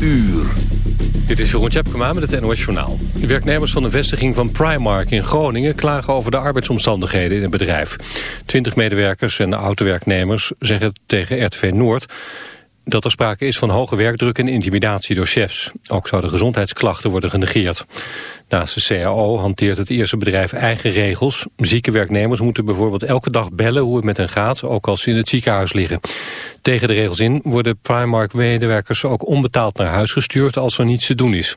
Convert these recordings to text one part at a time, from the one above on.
uur. Dit is Jeroen Tjepkema met het NOS Journaal. De werknemers van de vestiging van Primark in Groningen... klagen over de arbeidsomstandigheden in het bedrijf. Twintig medewerkers en autowerknemers zeggen tegen RTV Noord dat er sprake is van hoge werkdruk en intimidatie door chefs. Ook zouden gezondheidsklachten worden genegeerd. Naast de CAO hanteert het eerste bedrijf eigen regels. Zieke werknemers moeten bijvoorbeeld elke dag bellen hoe het met hen gaat, ook als ze in het ziekenhuis liggen. Tegen de regels in worden Primark-medewerkers ook onbetaald naar huis gestuurd als er niets te doen is.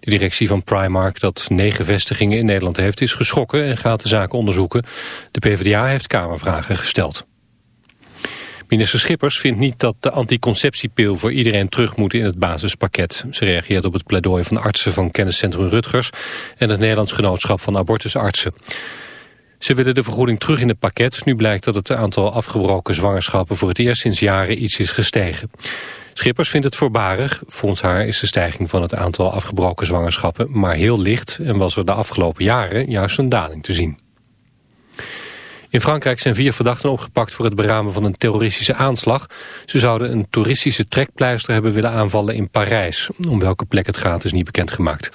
De directie van Primark, dat negen vestigingen in Nederland heeft, is geschrokken en gaat de zaak onderzoeken. De PvdA heeft kamervragen gesteld. Minister Schippers vindt niet dat de anticonceptiepil voor iedereen terug moet in het basispakket. Ze reageert op het pleidooi van artsen van kenniscentrum Rutgers en het Nederlands Genootschap van Abortusartsen. Ze willen de vergoeding terug in het pakket. Nu blijkt dat het aantal afgebroken zwangerschappen voor het eerst sinds jaren iets is gestegen. Schippers vindt het voorbarig. Volgens haar is de stijging van het aantal afgebroken zwangerschappen maar heel licht en was er de afgelopen jaren juist een daling te zien. In Frankrijk zijn vier verdachten opgepakt voor het beramen van een terroristische aanslag. Ze zouden een toeristische trekpleister hebben willen aanvallen in Parijs. Om welke plek het gaat is niet bekendgemaakt.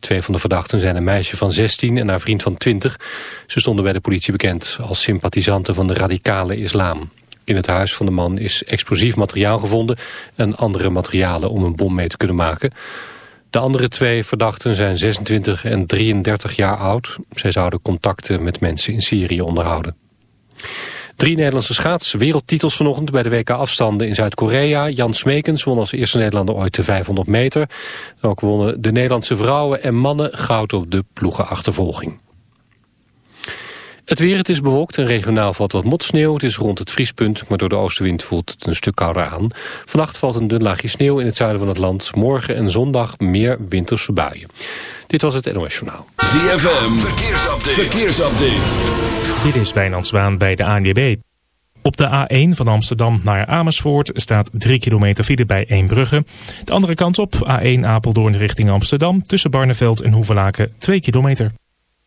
Twee van de verdachten zijn een meisje van 16 en haar vriend van 20. Ze stonden bij de politie bekend als sympathisanten van de radicale islam. In het huis van de man is explosief materiaal gevonden en andere materialen om een bom mee te kunnen maken. De andere twee verdachten zijn 26 en 33 jaar oud. Zij zouden contacten met mensen in Syrië onderhouden. Drie Nederlandse schaats wereldtitels vanochtend bij de WK afstanden in Zuid-Korea. Jan Smekens won als eerste Nederlander ooit de 500 meter. Ook wonnen de Nederlandse vrouwen en mannen goud op de ploegenachtervolging. Het weer, het is bewolkt en regionaal valt wat motsneeuw. Het is rond het vriespunt, maar door de oostenwind voelt het een stuk kouder aan. Vannacht valt een dun laagje sneeuw in het zuiden van het land. Morgen en zondag meer winterse buien. Dit was het NOS Journaal. ZFM, verkeersupdate. verkeersupdate. Dit is Wijnand Zwaan bij de ANWB. Op de A1 van Amsterdam naar Amersfoort staat 3 kilometer file bij Eembrugge. De andere kant op, A1 Apeldoorn richting Amsterdam... tussen Barneveld en Hoevelaken 2 kilometer.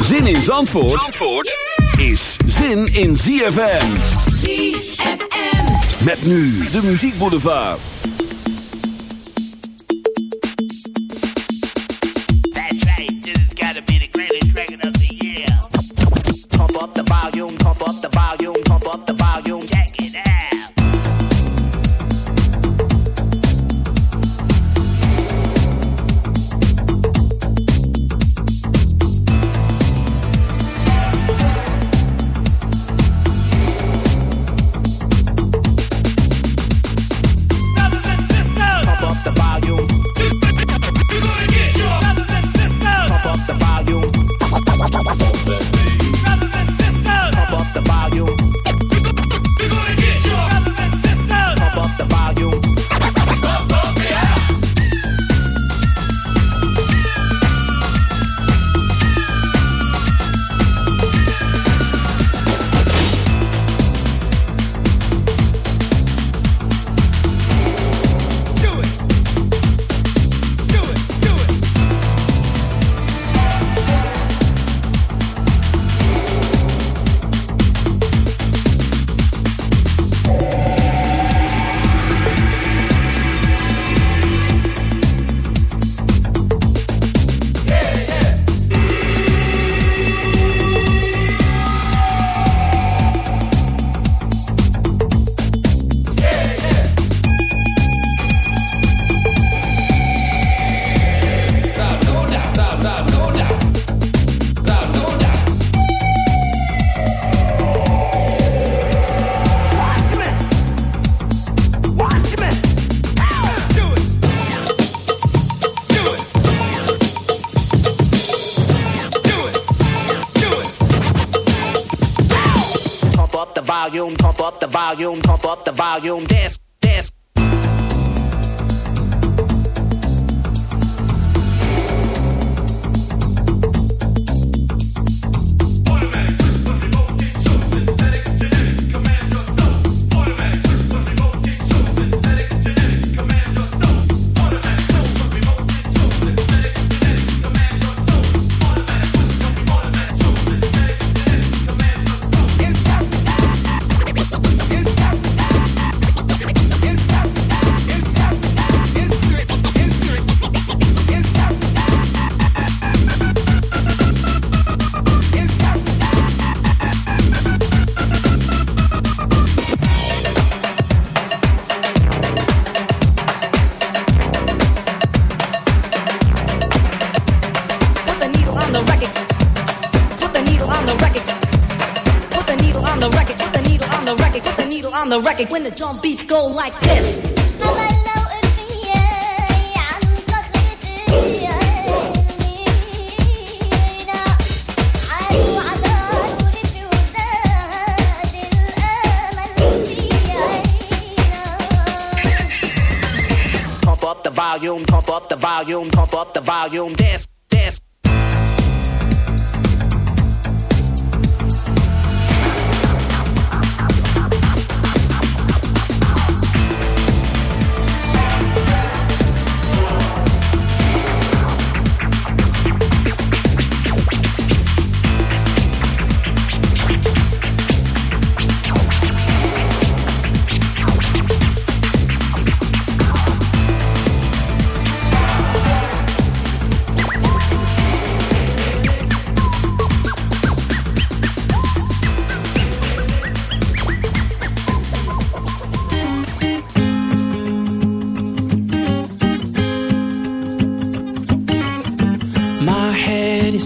Zin in Zandvoort, Zandvoort is zin in ZFM. ZFM. Met nu de Muziek Boulevard. That's right, this has got to be the greatest record of the year. Pump up the volume, pump up the volume,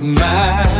of my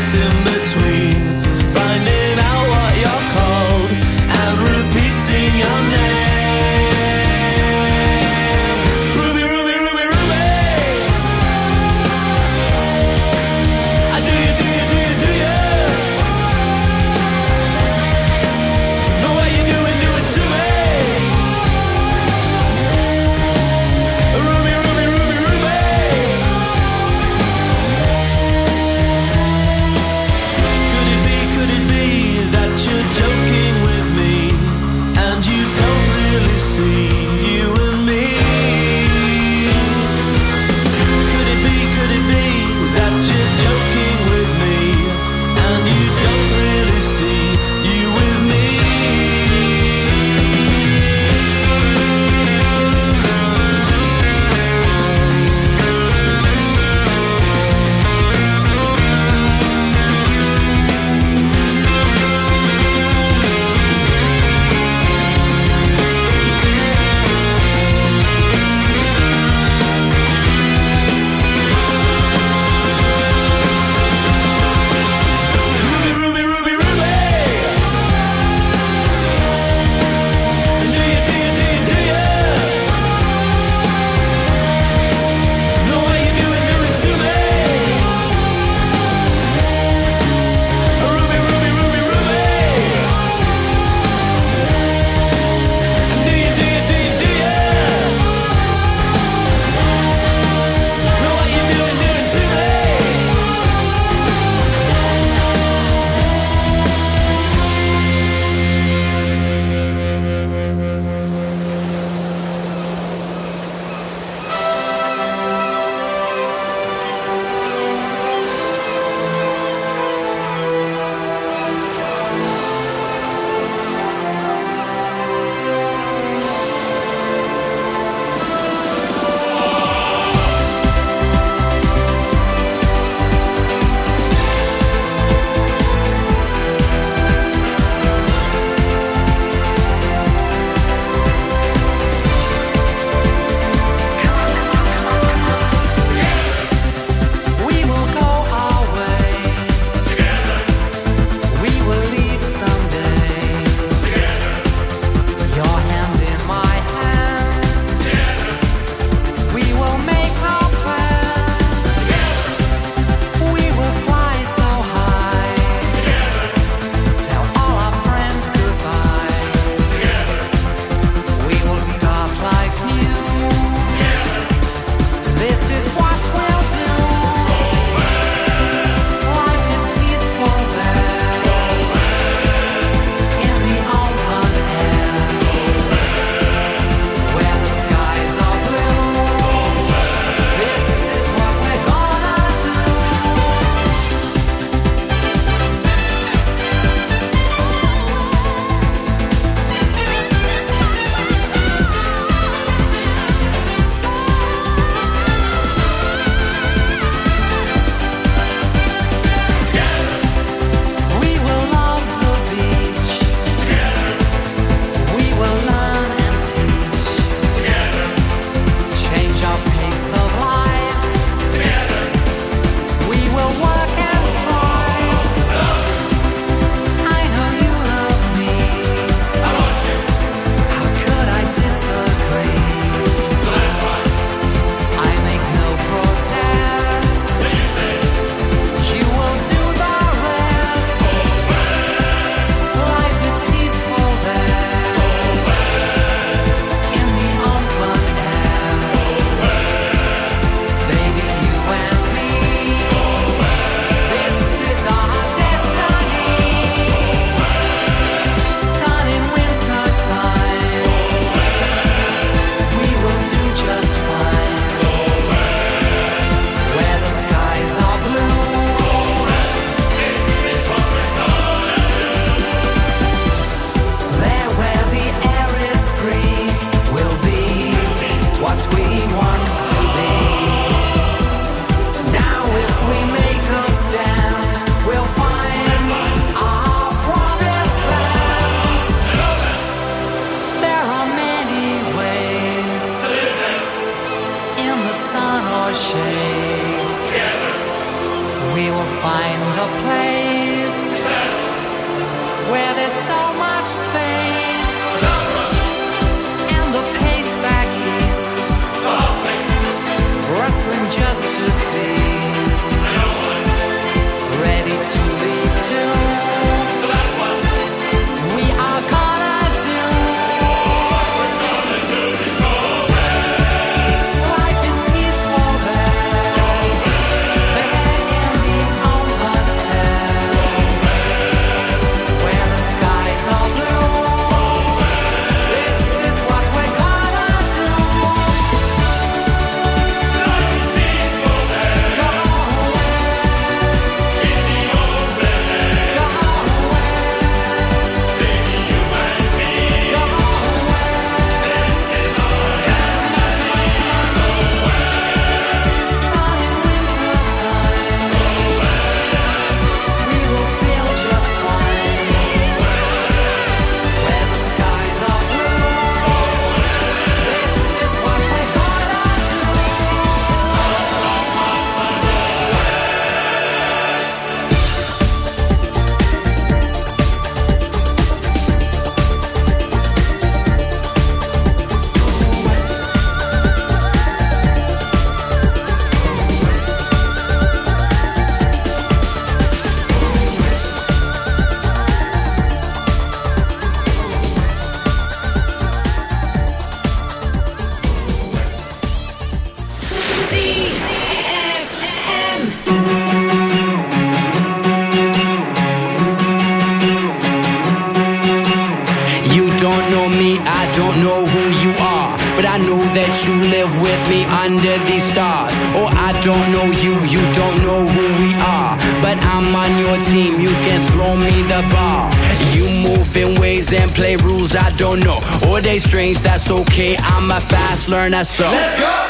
missing. A that so. Let's go!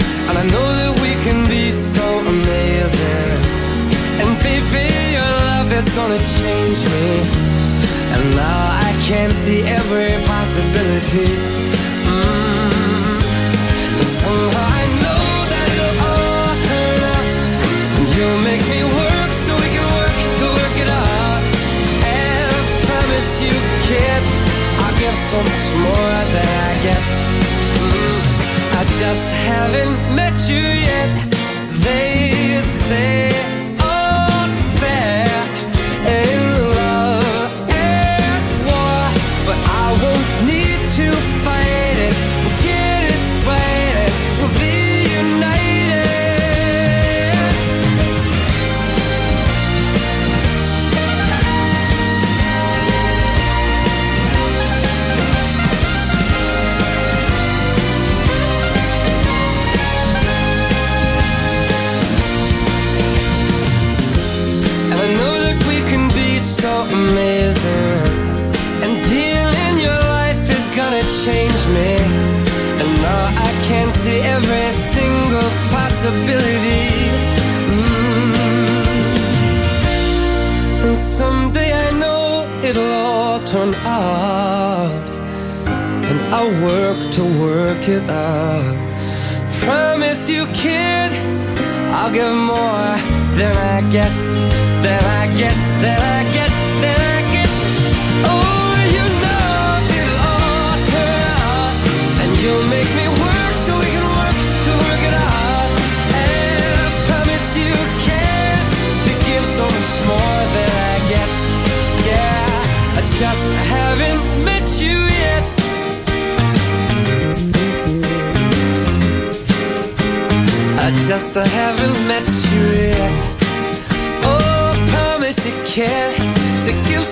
I know that we can be so amazing. And baby, your love is gonna change me. And now I can see every possibility. Mm. And somehow I know that it'll turn. And you'll make me work so we can work to work it out. I promise you, I'll give so much more than I get. Mm, I just haven't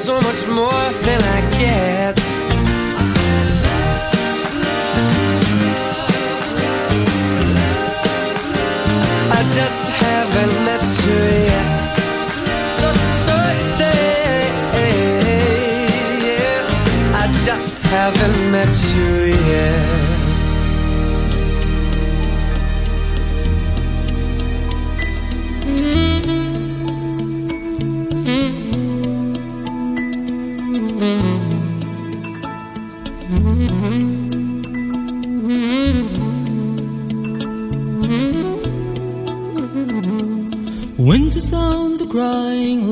so much more than I